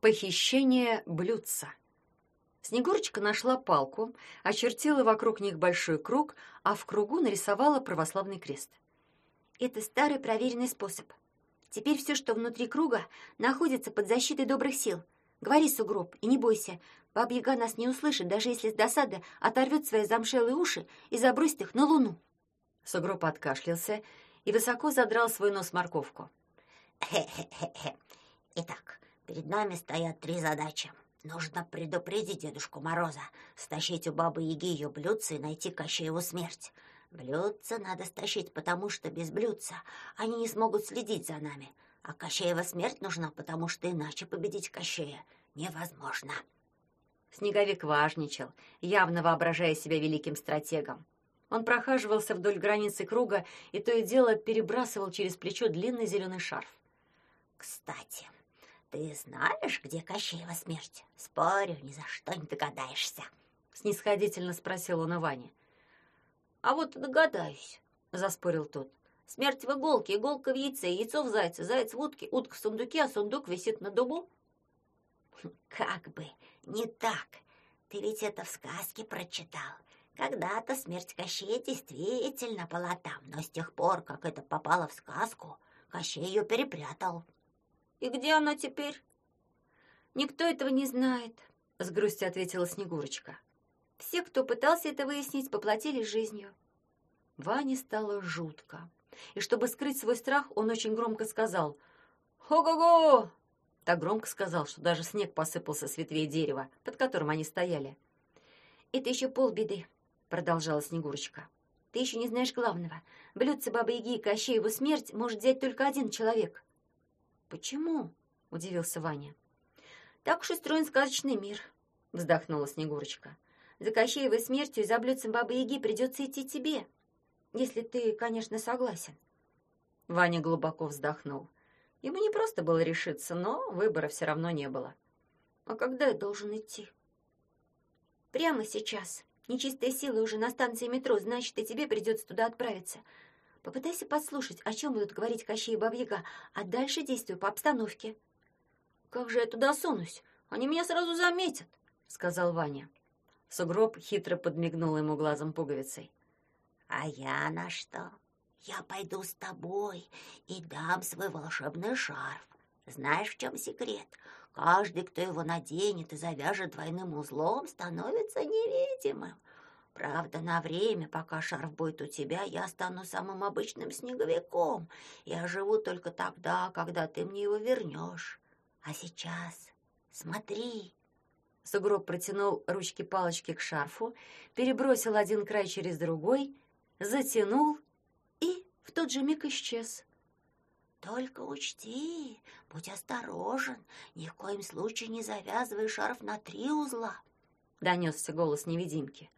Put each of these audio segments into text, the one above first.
Похищение блюдца. Снегурочка нашла палку, очертила вокруг них большой круг, а в кругу нарисовала православный крест. Это старый проверенный способ. Теперь все, что внутри круга, находится под защитой добрых сил. Говори, сугроб, и не бойся. Баба-яга нас не услышит, даже если с досады оторвет свои замшелые уши и забросит их на луну. Сугроб откашлялся и высоко задрал свой нос морковку. Хе-хе-хе. Итак, Перед нами стоят три задачи. Нужно предупредить Дедушку Мороза, стащить у Бабы Яги ее блюдце и найти Кощееву смерть. Блюдце надо стащить, потому что без блюдца они не смогут следить за нами. А Кощеева смерть нужна, потому что иначе победить Кощея невозможно. Снеговик важничал, явно воображая себя великим стратегом. Он прохаживался вдоль границы круга и то и дело перебрасывал через плечо длинный зеленый шарф. «Кстати, «Ты знаешь, где Кощеева смерть? Спорю, ни за что не догадаешься», — снисходительно спросил он у Вани. «А вот догадаюсь», — заспорил тот. «Смерть в иголке, иголка в яйце, яйцо в зайце, заяц в утке, утка в сундуке, а сундук висит на дубу». «Как бы не так. Ты ведь это в сказке прочитал. Когда-то смерть Кощея действительно была там, но с тех пор, как это попало в сказку, Кощей ее перепрятал». И где она теперь? Никто этого не знает, с грустью ответила Снегурочка. Все, кто пытался это выяснить, поплатились жизнью. Ване стало жутко. И чтобы скрыть свой страх, он очень громко сказал «Хо-го-го!» Так громко сказал, что даже снег посыпался с ветвей дерева, под которым они стояли. «Это еще полбеды», — продолжала Снегурочка. «Ты еще не знаешь главного. Блюдце Бабы-Яги и Кощееву смерть может взять только один человек. «Почему?» — удивился Ваня. «Так уж устроен сказочный мир», — вздохнула Снегурочка. «За Кощеевой смертью и за блюдцем Бабы-Яги придется идти тебе, если ты, конечно, согласен». Ваня глубоко вздохнул. Ему не просто было решиться, но выбора все равно не было. «А когда я должен идти?» «Прямо сейчас. Нечистая сила уже на станции метро, значит, и тебе придется туда отправиться. Попытайся подслушать, о чем будут говорить Кощей и Бабьяга, а дальше действуй по обстановке». «Как же я туда сунусь? Они меня сразу заметят», — сказал Ваня. Сугроб хитро подмигнул ему глазом пуговицей. «А я на что? Я пойду с тобой и дам свой волшебный шарф. Знаешь, в чем секрет? Каждый, кто его наденет и завяжет двойным узлом, становится невидимым. Правда, на время, пока шарф будет у тебя, я стану самым обычным снеговиком. Я живу только тогда, когда ты мне его вернешь. А сейчас смотри». Сугроб протянул ручки-палочки к шарфу, перебросил один край через другой, затянул и в тот же миг исчез. «Только учти, будь осторожен, ни в коем случае не завязывай шарф на три узла», — донесся голос невидимки.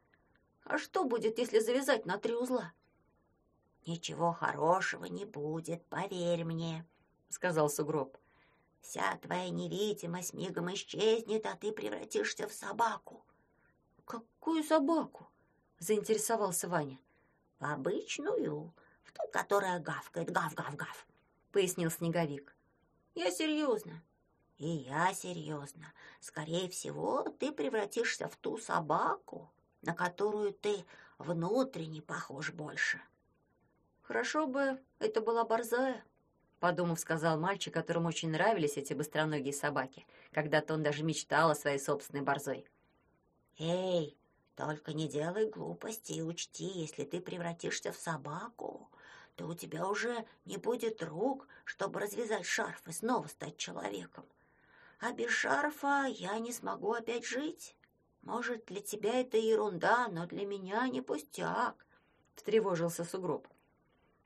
А что будет, если завязать на три узла? Ничего хорошего не будет, поверь мне, сказал Сугроб. Вся твоя невидимость мигом исчезнет, а ты превратишься в собаку. Какую собаку? заинтересовался Ваня. В обычную, в ту, которая гавкает, гав-гав-гав, пояснил снеговик. Я серьезно. И я серьезно. Скорее всего, ты превратишься в ту собаку, на которую ты внутренне похож больше. Хорошо бы это была борзая, подумав, сказал мальчик, которому очень нравились эти быстроногие собаки. Когда-то он даже мечтал о своей собственной борзой. Эй, только не делай глупости и учти, если ты превратишься в собаку, то у тебя уже не будет рук, чтобы развязать шарф и снова стать человеком. А без шарфа я не смогу опять жить. Может, для тебя это ерунда, но для меня не пустяк, встревожился сугроб.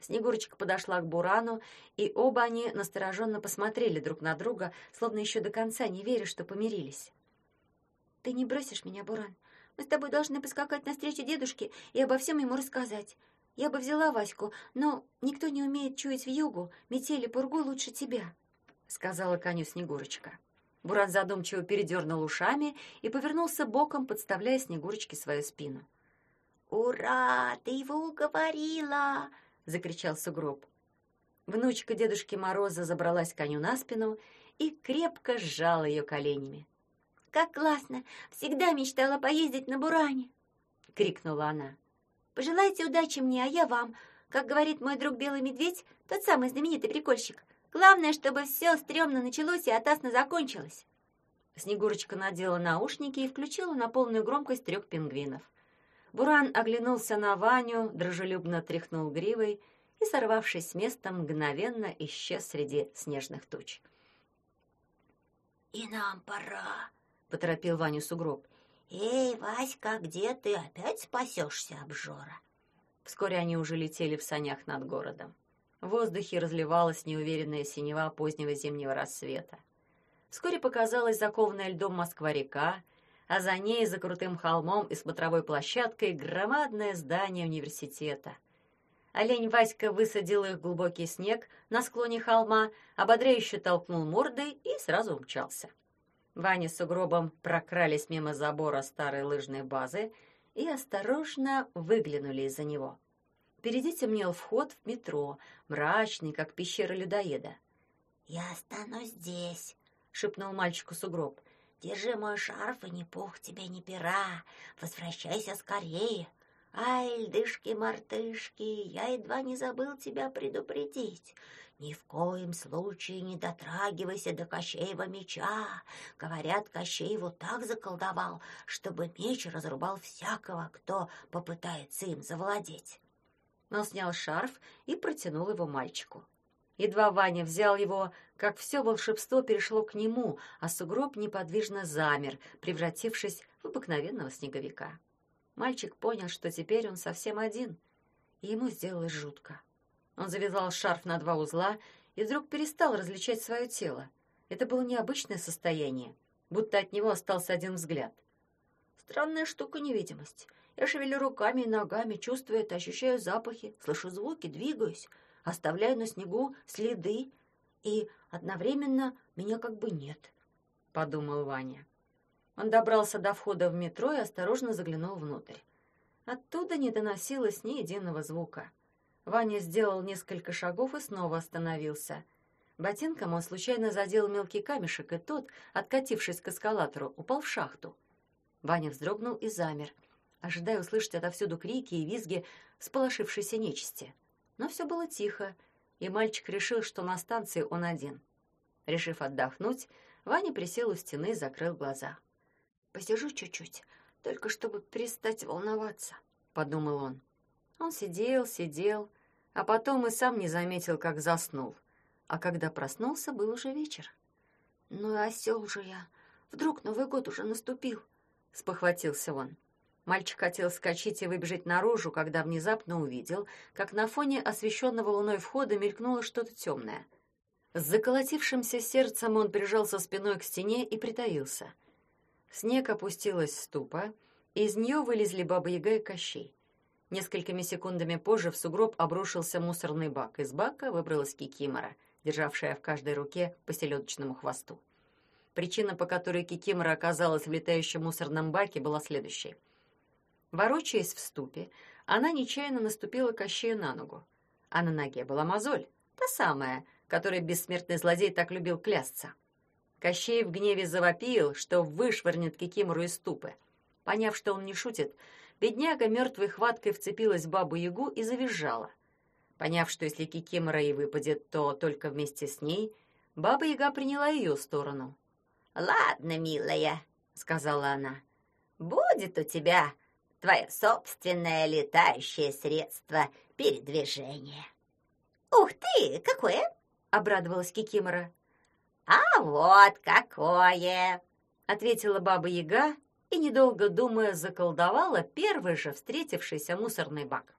Снегурочка подошла к Бурану, и оба они настороженно посмотрели друг на друга, словно еще до конца не веря, что помирились. «Ты не бросишь меня, Буран. Мы с тобой должны поскакать навстречу дедушке и обо всем ему рассказать. Я бы взяла Ваську, но никто не умеет чуять в югу, метели пургу лучше тебя», — сказала коню Снегурочка. Буран задумчиво передернул ушами и повернулся боком, подставляя Снегурочке свою спину. «Ура! Ты его уговорила!» — закричал Сугроб. Внучка Дедушки Мороза забралась коню на спину и крепко сжал ее коленями. «Как классно! Всегда мечтала поездить на Буране!» — крикнула она. «Пожелайте удачи мне, а я вам. Как говорит мой друг Белый Медведь, тот самый знаменитый прикольщик. Главное, чтобы все стрёмно началось и отасно закончилось». Снегурочка надела наушники и включила на полную громкость трех пингвинов. Буран оглянулся на Ваню, дружелюбно тряхнул гривой и, сорвавшись с места, мгновенно исчез среди снежных туч. «И нам пора», — поторопил Ваню сугроб. «Эй, Васька, где ты? Опять спасешься, обжора?» Вскоре они уже летели в санях над городом. В воздухе разливалась неуверенная синева позднего зимнего рассвета. Вскоре показалась закованная льдом Москва-река, а за ней, за крутым холмом и смотровой площадкой, громадное здание университета. Олень Васька высадил их в глубокий снег на склоне холма, ободряюще толкнул мордой и сразу умчался. Ваня с угробом прокрались мимо забора старой лыжной базы и осторожно выглянули из-за него. Впереди темнел вход в метро, мрачный, как пещера людоеда. «Я останусь здесь», шепнул мальчику сугроб. «Держи мой шарф, и ни пух тебе, ни пера. Возвращайся скорее. Ай, льдышки-мартышки, я едва не забыл тебя предупредить. Ни в коем случае не дотрагивайся до Кощеева меча. Говорят, Кощей его так заколдовал, чтобы меч разрубал всякого, кто попытается им завладеть». Он снял шарф и протянул его мальчику. Едва Ваня взял его, как все волшебство перешло к нему, а сугроб неподвижно замер, превратившись в обыкновенного снеговика. Мальчик понял, что теперь он совсем один, и ему сделалось жутко. Он завязал шарф на два узла и вдруг перестал различать свое тело. Это было необычное состояние, будто от него остался один взгляд. Странная штука невидимость. Я шевелю руками и ногами, чувствую это, ощущаю запахи, слышу звуки, двигаюсь — оставляю на снегу следы, и одновременно меня как бы нет, — подумал Ваня. Он добрался до входа в метро и осторожно заглянул внутрь. Оттуда не доносилось ни единого звука. Ваня сделал несколько шагов и снова остановился. Ботинком он случайно задел мелкий камешек, и тот, откатившись к эскалатору, упал в шахту. Ваня вздрогнул и замер, ожидая услышать отовсюду крики и визги сполошившейся нечисти. Но все было тихо, и мальчик решил, что на станции он один. Решив отдохнуть, Ваня присел у стены и закрыл глаза. «Посижу чуть-чуть, только чтобы перестать волноваться», — подумал он. Он сидел, сидел, а потом и сам не заметил, как заснул. А когда проснулся, был уже вечер. «Ну и осел же я! Вдруг Новый год уже наступил!» — спохватился он. Мальчик хотел скачать и выбежать наружу, когда внезапно увидел, как на фоне освещенного луной входа мелькнуло что-то темное. С заколотившимся сердцем он прижался спиной к стене и притаился. снег опустилась ступа, и из нее вылезли Баба-Яга и Кощей. Несколькими секундами позже в сугроб обрушился мусорный бак. Из бака выбралась Кикимора, державшая в каждой руке по селедочному хвосту. Причина, по которой Кикимора оказалась в летающем мусорном баке, была следующей. Ворочаясь в ступе, она нечаянно наступила Кощею на ногу. А на ноге была мозоль, та самая, которой бессмертный злодей так любил клясться. Кощей в гневе завопил, что вышвырнет Кикимору из ступы. Поняв, что он не шутит, бедняга мертвой хваткой вцепилась в бабу-ягу и завизжала. Поняв, что если Кикимора и выпадет, то только вместе с ней, баба-яга приняла ее сторону. «Ладно, милая», — сказала она, — «будет у тебя твое собственное летающее средство передвижения». «Ух ты, какое!» — обрадовалась Кикимора. «А вот какое!» — ответила Баба-Яга и, недолго думая, заколдовала первый же встретившийся мусорный бак.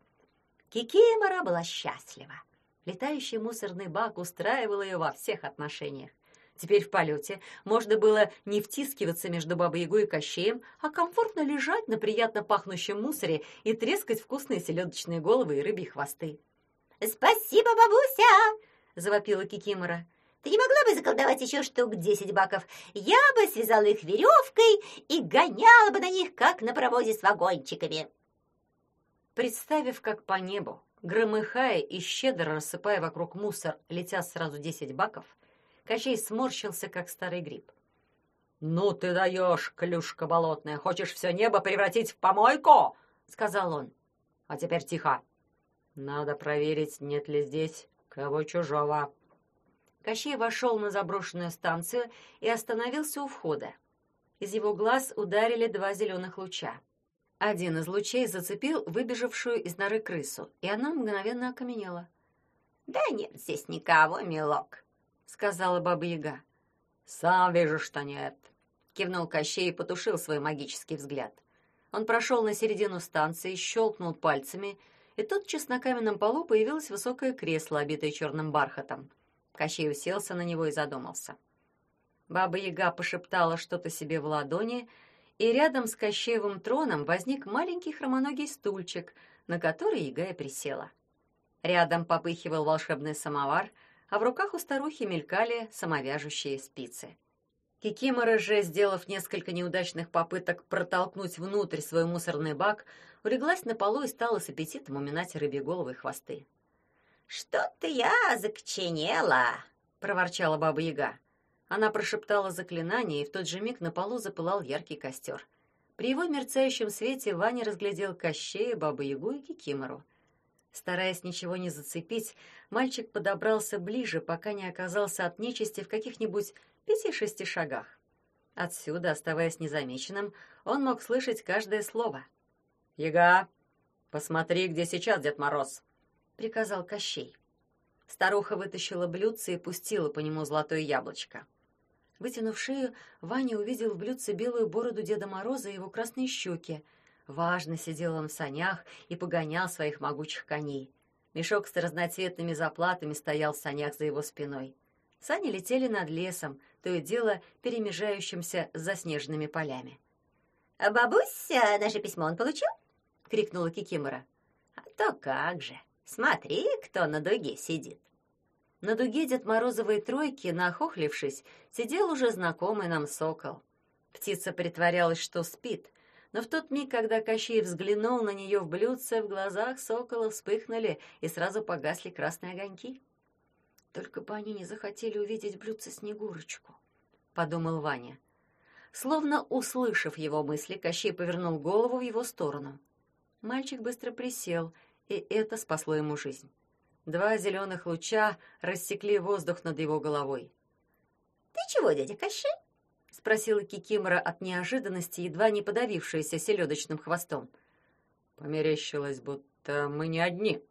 Кикимора была счастлива. Летающий мусорный бак устраивал ее во всех отношениях. Теперь в полете можно было не втискиваться между Бабой-Ягой и Кощеем, а комфортно лежать на приятно пахнущем мусоре и трескать вкусные селедочные головы и рыбьи хвосты. «Спасибо, бабуся!» — завопила Кикимора. «Ты не могла бы заколдовать еще штук десять баков? Я бы связала их веревкой и гоняла бы на них, как на провозе с вагончиками!» Представив, как по небу, громыхая и щедро рассыпая вокруг мусор, летят сразу десять баков, Кощей сморщился, как старый гриб. «Ну ты даешь, клюшка болотная! Хочешь все небо превратить в помойку?» — сказал он. «А теперь тихо. Надо проверить, нет ли здесь кого чужого». Кощей вошел на заброшенную станцию и остановился у входа. Из его глаз ударили два зеленых луча. Один из лучей зацепил выбежавшую из норы крысу, и она мгновенно окаменела. «Да нет здесь никого, милок», — сказала Баба-Яга. «Сам вижу, что нет», — кивнул Кощей и потушил свой магический взгляд. Он прошел на середину станции, щелкнул пальцами, и тотчас на каменном полу появилось высокое кресло, обитое черным бархатом. Кощей уселся на него и задумался. Баба-яга пошептала что-то себе в ладони, и рядом с Кощеевым троном возник маленький хромоногий стульчик, на который яга и присела. Рядом попыхивал волшебный самовар, а в руках у старухи мелькали самовяжущие спицы. Кикимора же, сделав несколько неудачных попыток протолкнуть внутрь свой мусорный бак, улеглась на полу и стала с аппетитом уминать рыбьи головы и хвосты. «Что-то я закоченела!» — проворчала Баба-Яга. Она прошептала заклинание, и в тот же миг на полу запылал яркий костер. При его мерцающем свете Ваня разглядел Кощея, Бабу-Ягу и Кикимору. Стараясь ничего не зацепить, мальчик подобрался ближе, пока не оказался от нечисти в каких-нибудь пяти-шести шагах. Отсюда, оставаясь незамеченным, он мог слышать каждое слово. «Яга, посмотри, где сейчас Дед Мороз!» — приказал Кощей. Старуха вытащила блюдце и пустила по нему золотое яблочко. Вытянув шею, Ваня увидел в блюдце белую бороду Деда Мороза и его красные щеки — Важно сидел он в санях и погонял своих могучих коней. Мешок с разноцветными заплатами стоял в санях за его спиной. Сани летели над лесом, то и дело перемежающимся с заснеженными полями. «А бабуся, наше письмо он получил?» — крикнула Кикимора. «А то как же! Смотри, кто на дуге сидит!» На дуге Дед Морозовой тройки, нахохлившись, сидел уже знакомый нам сокол. Птица притворялась, что спит, но в тот миг, когда Кощей взглянул на нее в блюдце, в глазах сокола вспыхнули и сразу погасли красные огоньки. «Только бы они не захотели увидеть блюдце Снегурочку», — подумал Ваня. Словно услышав его мысли, Кощей повернул голову в его сторону. Мальчик быстро присел, и это спасло ему жизнь. Два зеленых луча рассекли воздух над его головой. «Ты чего, дядя Кощей?» Спросила Кикимора от неожиданности, едва не подавившаяся селедочным хвостом. Померещилось, будто мы не одни,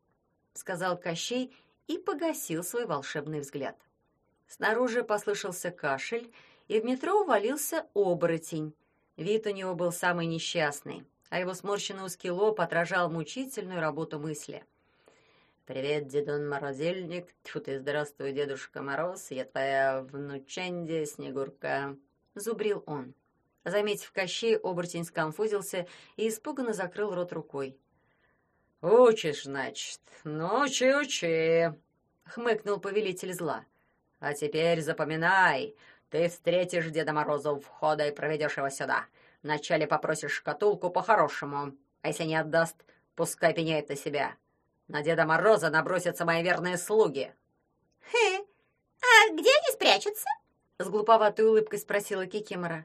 сказал Кощей и погасил свой волшебный взгляд. Снаружи послышался кашель, и в метро увалился оборотень. Вид у него был самый несчастный, а его сморщенный узкий лоб отражал мучительную работу мысли. «Привет, дедун Морозильник! Тьфу ты, здравствуй, дедушка Мороз! Я твоя внученди Снегурка!» Зубрил он. Заметив Кощей, оборотень сконфузился и испуганно закрыл рот рукой. «Учишь, значит? Ну, учи-учи!» — хмыкнул повелитель зла. «А теперь запоминай, ты встретишь Деда Мороза у входа и проведешь его сюда. Вначале попросишь шкатулку по-хорошему, а если не отдаст, пускай пеняет на себя. На Деда Мороза набросятся мои верные слуги». «Хе, а где они спрячутся?» — с глуповатой улыбкой спросила Кикимора.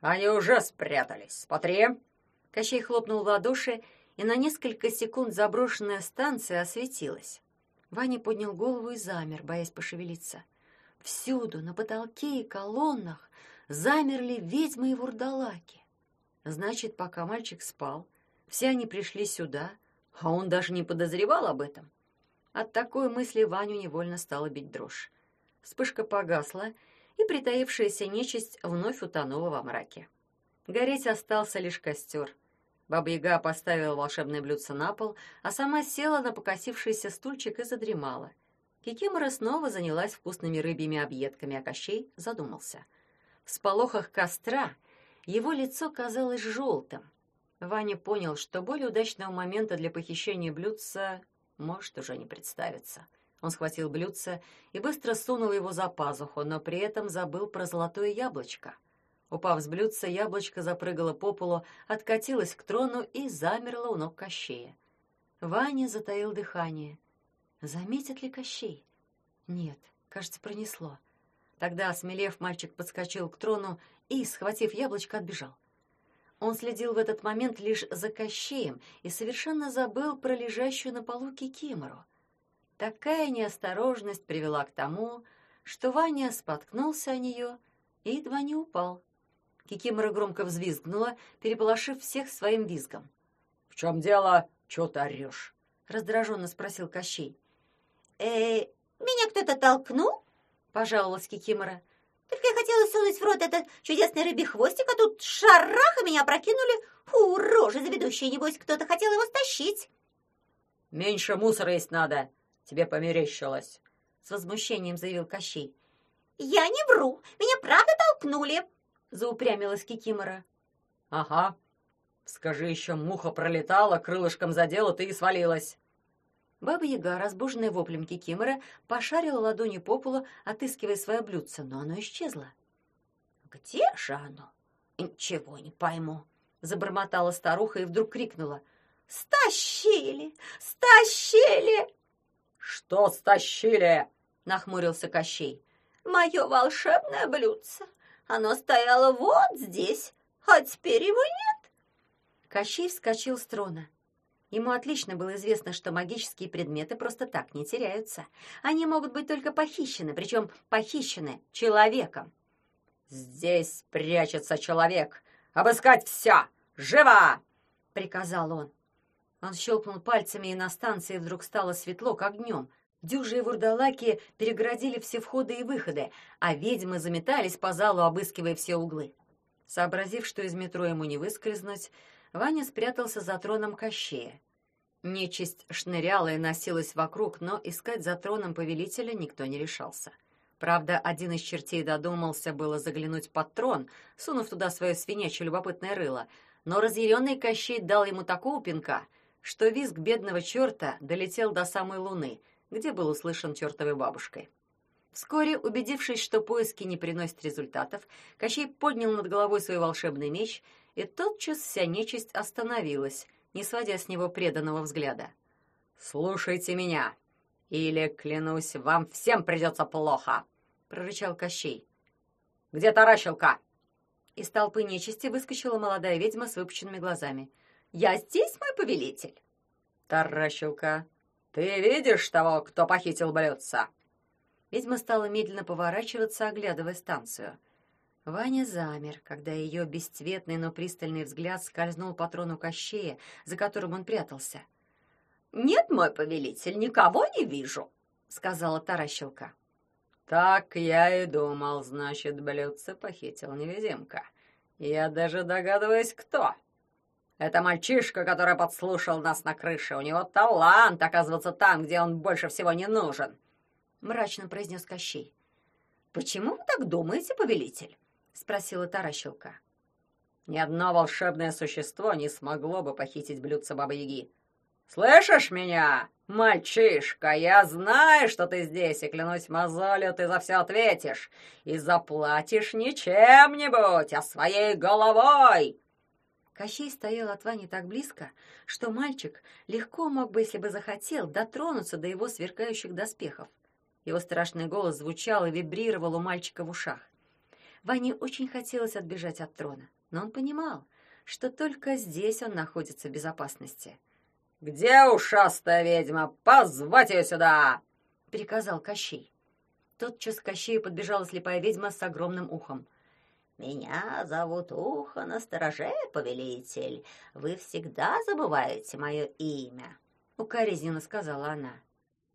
«Они уже спрятались. Смотри!» Кощей хлопнул в ладоши, и на несколько секунд заброшенная станция осветилась. Ваня поднял голову и замер, боясь пошевелиться. Всюду, на потолке и колоннах, замерли ведьмы и вурдалаки. Значит, пока мальчик спал, все они пришли сюда, а он даже не подозревал об этом. От такой мысли Ваню невольно стала бить дрожь. Вспышка погасла, и притаившаяся нечисть вновь утонула во мраке. Гореть остался лишь костер. Баба-яга поставила волшебное блюдце на пол, а сама села на покосившийся стульчик и задремала. Кикимора снова занялась вкусными рыбьими объедками, а Кощей задумался. В сполохах костра его лицо казалось желтым. Ваня понял, что более удачного момента для похищения блюдца может уже не представиться. — он схватил блюдце и быстро сунул его за пазуху, но при этом забыл про золотое яблочко. Упав с блюдца, яблочко запрыгало по полу, откатилось к трону и замерло у ног Кощея. Ваня затаил дыхание. Заметит ли Кощей? Нет, кажется, пронесло. Тогда, осмелев, мальчик подскочил к трону и, схватив яблочко, отбежал. Он следил в этот момент лишь за Кощеем и совершенно забыл про лежащую на полу кикимору. Такая неосторожность привела к тому, что Ваня споткнулся о нее и едва не упал. Кикимора громко взвизгнула, переполошив всех своим визгом. — В чем дело? Чего ты орешь? — раздраженно спросил Кощей. «Э, меня кто-то толкнул?» — пожаловалась Кикимора. «Только я хотела сунуть в рот этот чудесный рыбий хвостик, а тут шараха меня прокинули. Фу, рожа заведущая, небось, кто-то хотел его стащить». «Меньше мусора есть надо. Тебе померещилось», — с возмущением заявил Кощей. «Я не вру. Меня правда толкнули», — заупрямилась Кикимора. «Ага. Скажи еще, муха пролетала, крылышком задела, ты и свалилась». Баба-яга, разбуженная воплем Кикимора, пошарила ладонью по полу, отыскивая свое блюдце, но оно исчезло. «Где же оно? Ничего не пойму», — забормотала старуха и вдруг крикнула. «Стащили! Стащили!» «Что стащили?» — нахмурился Кощей. «Мое волшебное блюдце. Оно стояло вот здесь, а теперь его нет». Кощей вскочил с трона. Ему отлично было известно, что магические предметы просто так не теряются. Они могут быть только похищены, причем похищены человеком. «Здесь прячется человек! Обыскать все! Живо!» — приказал он. Он щелкнул пальцами, и на станции вдруг стало светло, как днем. Дюжи и вурдалаки перегородили все входы и выходы, а ведьмы заметались по залу, обыскивая все углы. Сообразив, что из метро ему не выскользнуть, Ваня спрятался за троном Кощея. Нечисть шныряла и носилась вокруг, но искать за троном повелителя никто не решался. Правда, один из чертей додумался было заглянуть под трон, сунув туда свое свинячье любопытное рыло, но разъяренный Кощей дал ему такого пинка, что визг бедного черта долетел до самой луны, где был услышан чертовой бабушкой. Вскоре, убедившись, что поиски не приносят результатов, Кощей поднял над головой свой волшебный меч, и тотчас вся нечисть остановилась, не сводя с него преданного взгляда. «Слушайте меня, или, клянусь, вам всем придется плохо!» — прорычал Кощей. «Где таращилка?» Из толпы нечисти выскочила молодая ведьма с выпученными глазами. «Я здесь, мой повелитель!» «Таращилка, ты видишь того, кто похитил блюдца?» Ведьма стала медленно поворачиваться, оглядывая станцию. Ваня замер, когда ее бесцветный, но пристальный взгляд скользнул по трону Кощея, за которым он прятался. «Нет, мой повелитель, никого не вижу», — сказала Таращилка. «Так я и думал, значит, блюдце похитил невидимка. Я даже догадываюсь, кто. Это мальчишка, который подслушал нас на крыше. У него талант оказываться там, где он больше всего не нужен», — мрачно произнес Кощей. «Почему вы так думаете, повелитель?» — спросила Таращилка. «Ни одно волшебное существо не смогло бы похитить блюдце Бабы-Яги. Слышишь меня, мальчишка? Я знаю, что ты здесь, и клянусь мозолью, ты за все ответишь. И заплатишь не чем-нибудь, а своей головой!» Кощей стоял от Вани так близко, что мальчик легко мог бы, если бы захотел, дотронуться до его сверкающих доспехов. Его страшный голос звучал и вибрировал у мальчика в ушах. Ване очень хотелось отбежать от трона, но он понимал, что только здесь он находится в безопасности. «Где ушастая ведьма? Позвать ее сюда!» — приказал Кощей. Тотчас к Кощею подбежала слепая ведьма с огромным ухом. «Меня зовут Ухо на стороже, повелитель. Вы всегда забываете мое имя», — укоризненно сказала она.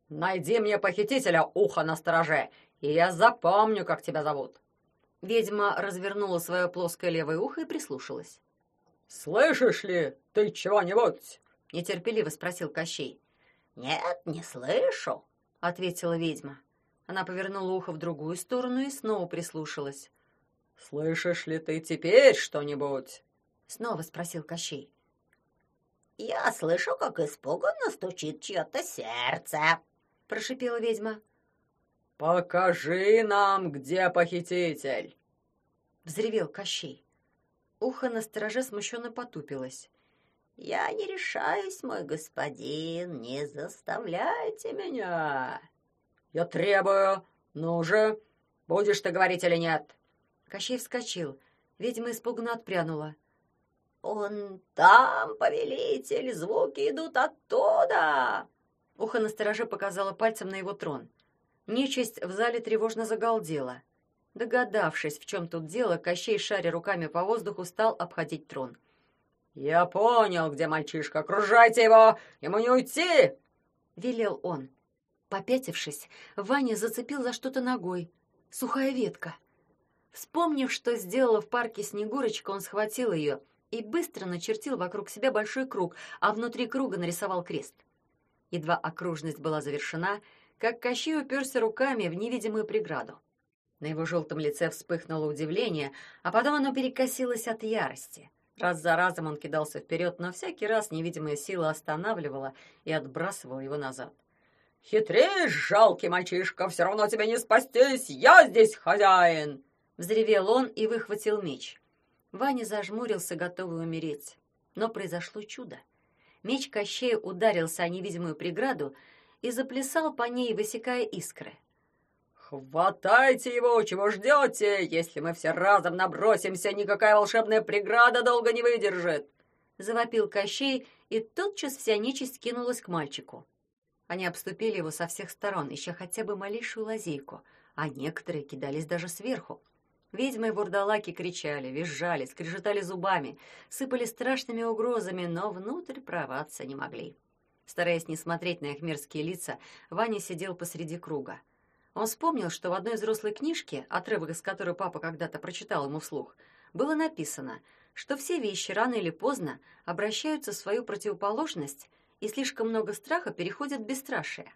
«Найди мне похитителя, Ухо на стороже, и я запомню, как тебя зовут». Ведьма развернула свое плоское левое ухо и прислушалась. «Слышишь ли ты чего-нибудь?» — нетерпеливо спросил Кощей. «Нет, не слышу», — ответила ведьма. Она повернула ухо в другую сторону и снова прислушалась. «Слышишь ли ты теперь что-нибудь?» — снова спросил Кощей. «Я слышу, как испуганно стучит чье-то сердце», — прошипела ведьма. «Покажи нам, где похититель!» — взревел Кощей. Ухо на стороже смущенно потупилось. «Я не решаюсь, мой господин, не заставляйте меня!» «Я требую! Ну же! Будешь ты говорить или нет?» Кощей вскочил. Ведьма испуганно отпрянула. «Он там, повелитель, звуки идут оттуда!» Ухо на стороже показало пальцем на его трон. Нечисть в зале тревожно загалдела. Догадавшись, в чем тут дело, Кощей, шаря руками по воздуху, стал обходить трон. «Я понял, где мальчишка. Окружайте его! Ему не уйти!» — велел он. Попятившись, Ваня зацепил за что-то ногой. Сухая ветка. Вспомнив, что сделала в парке Снегурочка, он схватил ее и быстро начертил вокруг себя большой круг, а внутри круга нарисовал крест. Едва окружность была завершена, как Кощей уперся руками в невидимую преграду. На его желтом лице вспыхнуло удивление, а потом оно перекосилось от ярости. Раз за разом он кидался вперед, но всякий раз невидимая сила останавливала и отбрасывала его назад. «Хитришь, жалкий мальчишка, все равно тебе не спастись, я здесь хозяин!» Взревел он и выхватил меч. Ваня зажмурился, готовый умереть. Но произошло чудо. Меч Кощея ударился о невидимую преграду и заплясал по ней, высекая искры. «Хватайте его! Чего ждете? Если мы все разом набросимся, никакая волшебная преграда долго не выдержит!» Завопил Кощей, и тотчас вся нечисть кинулась к мальчику. Они обступили его со всех сторон, ища хотя бы малейшую лазейку, а некоторые кидались даже сверху. Ведьмы и вурдалаки кричали, визжали, скрежетали зубами, сыпали страшными угрозами, но внутрь прорваться не могли. Стараясь не смотреть на их мерзкие лица, Ваня сидел посреди круга. Он вспомнил, что в одной взрослой книжке, отрывок из которой папа когда-то прочитал ему вслух, было написано, что все вещи рано или поздно обращаются в свою противоположность, и слишком много страха переходит в бесстрашие.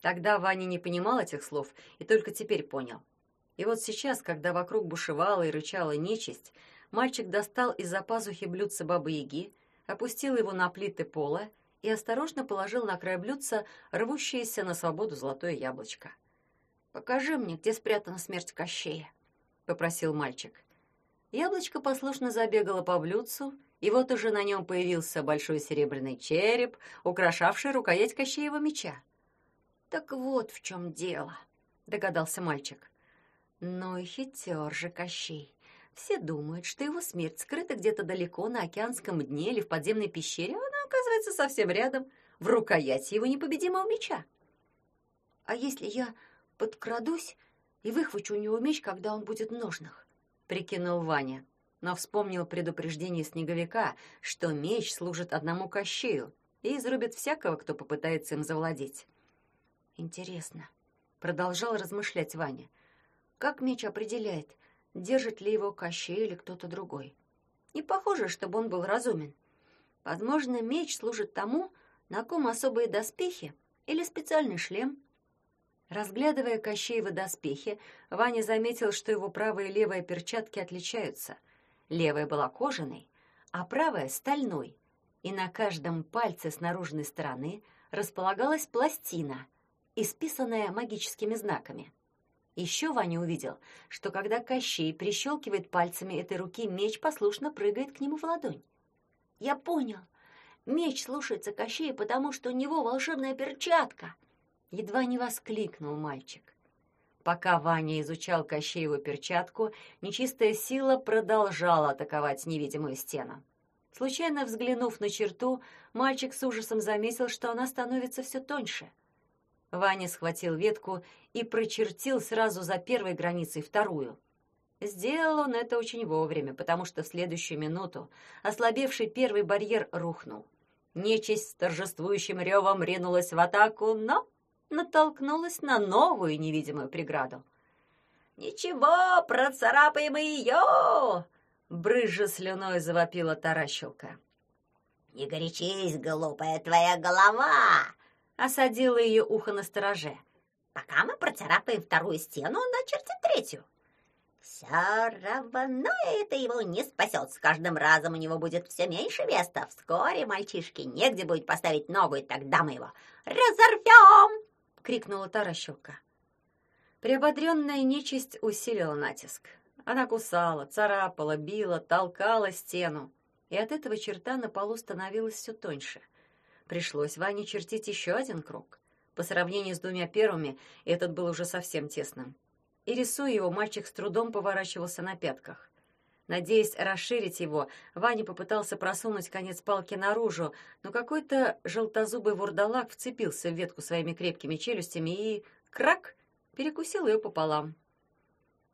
Тогда Ваня не понимал этих слов и только теперь понял. И вот сейчас, когда вокруг бушевала и рычала нечисть, мальчик достал из-за пазухи блюдце бабы-яги, опустил его на плиты пола и осторожно положил на край блюдца рвущееся на свободу золотое яблочко. «Покажи мне, где спрятана смерть Кощея», — попросил мальчик. Яблочко послушно забегало по блюдцу, и вот уже на нем появился большой серебряный череп, украшавший рукоять Кощеева меча. «Так вот в чем дело», — догадался мальчик. «Ну и хитер же Кощей. Все думают, что его смерть скрыта где-то далеко на океанском дне или в подземной пещере, а она оказывается совсем рядом, в рукояти его непобедимого меча». «А если я подкрадусь и выхвачу у него меч, когда он будет в ножнах», — прикинул Ваня, но вспомнил предупреждение снеговика, что меч служит одному Кощею и изрубит всякого, кто попытается им завладеть. «Интересно», — продолжал размышлять Ваня, — «как меч определяет, держит ли его Кощей или кто-то другой? Не похоже, чтобы он был разумен. Возможно, меч служит тому, на ком особые доспехи или специальный шлем». Разглядывая Кощеевы доспехи, Ваня заметил, что его правая и левая перчатки отличаются. Левая была кожаной, а правая — стальной, и на каждом пальце с наружной стороны располагалась пластина, исписанная магическими знаками. Еще Ваня увидел, что когда Кощей прищелкивает пальцами этой руки, меч послушно прыгает к нему в ладонь. «Я понял. Меч слушается Кощея, потому что у него волшебная перчатка!» Едва не воскликнул мальчик. Пока Ваня изучал Кощееву перчатку, нечистая сила продолжала атаковать невидимую стену. Случайно взглянув на черту, мальчик с ужасом заметил, что она становится все тоньше. Ваня схватил ветку и прочертил сразу за первой границей вторую. Сделал он это очень вовремя, потому что в следующую минуту ослабевший первый барьер рухнул. Нечисть с торжествующим ревом ринулась в атаку, но натолкнулась на новую невидимую преграду. «Ничего, процарапаем ее!» — брызжа слюной завопила таращилка. «Не горячись, глупая твоя голова!» — осадила ее ухо на стороже. «Пока мы процарапаем вторую стену, начертим третью. Все равно это его не спасет. С каждым разом у него будет все меньше места. Вскоре мальчишке негде будет поставить ногу, и тогда мы его разорвем!» — крикнула Таращилка. Приободренная нечисть усилила натиск. Она кусала, царапала, била, толкала стену, и от этого черта на полу становилась все тоньше. Пришлось Ване чертить еще один круг. По сравнению с двумя первыми, этот был уже совсем тесным. и, рисуя его, мальчик с трудом поворачивался на пятках. Надеясь расширить его, Ваня попытался просунуть конец палки наружу, но какой-то желтозубый вурдалак вцепился в ветку своими крепкими челюстями и, крак, перекусил ее пополам.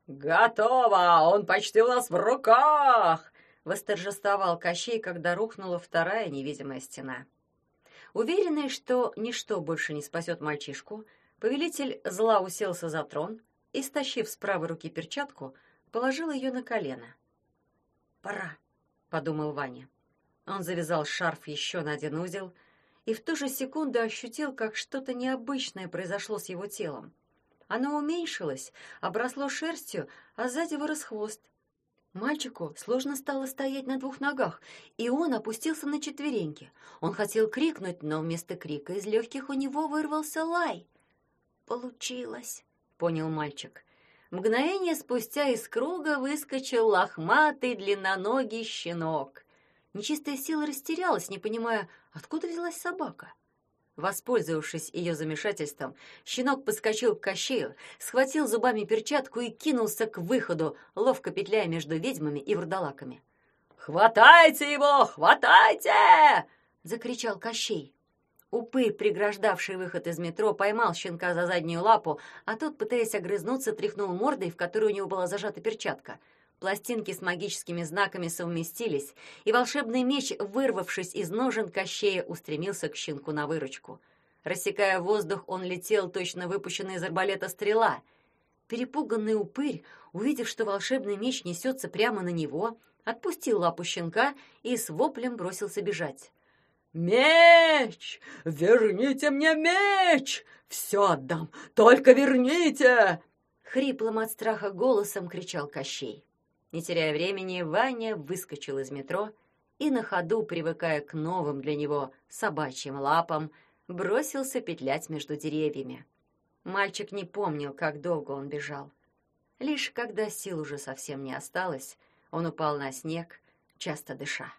«Готово! Он почти у нас в руках!» — восторжествовал Кощей, когда рухнула вторая невидимая стена. Уверенный, что ничто больше не спасет мальчишку, повелитель зла уселся за трон и, стащив с правой руки перчатку, положил ее на колено пора», — подумал Ваня. Он завязал шарф еще на один узел и в ту же секунду ощутил, как что-то необычное произошло с его телом. Оно уменьшилось, обросло шерстью, а сзади вырос хвост. Мальчику сложно стало стоять на двух ногах, и он опустился на четвереньки. Он хотел крикнуть, но вместо крика из легких у него вырвался лай. «Получилось», — понял мальчик. Мгновение спустя из круга выскочил лохматый длинноногий щенок. Нечистая сила растерялась, не понимая, откуда взялась собака. Воспользовавшись ее замешательством, щенок подскочил к кощею, схватил зубами перчатку и кинулся к выходу, ловко петляя между ведьмами и вурдалаками. «Хватайте его! Хватайте!» — закричал Кощей. Упырь, преграждавший выход из метро, поймал щенка за заднюю лапу, а тот, пытаясь огрызнуться, тряхнул мордой, в которой у него была зажата перчатка. Пластинки с магическими знаками совместились, и волшебный меч, вырвавшись из ножен Кощея, устремился к щенку на выручку. Рассекая воздух, он летел, точно выпущенный из арбалета стрела. Перепуганный упырь, увидев, что волшебный меч несется прямо на него, отпустил лапу щенка и с воплем бросился бежать. «Меч! Верните мне меч! Все отдам, только верните!» Хриплым от страха голосом кричал Кощей. Не теряя времени, Ваня выскочил из метро и на ходу, привыкая к новым для него собачьим лапам, бросился петлять между деревьями. Мальчик не помнил, как долго он бежал. Лишь когда сил уже совсем не осталось, он упал на снег, часто дыша.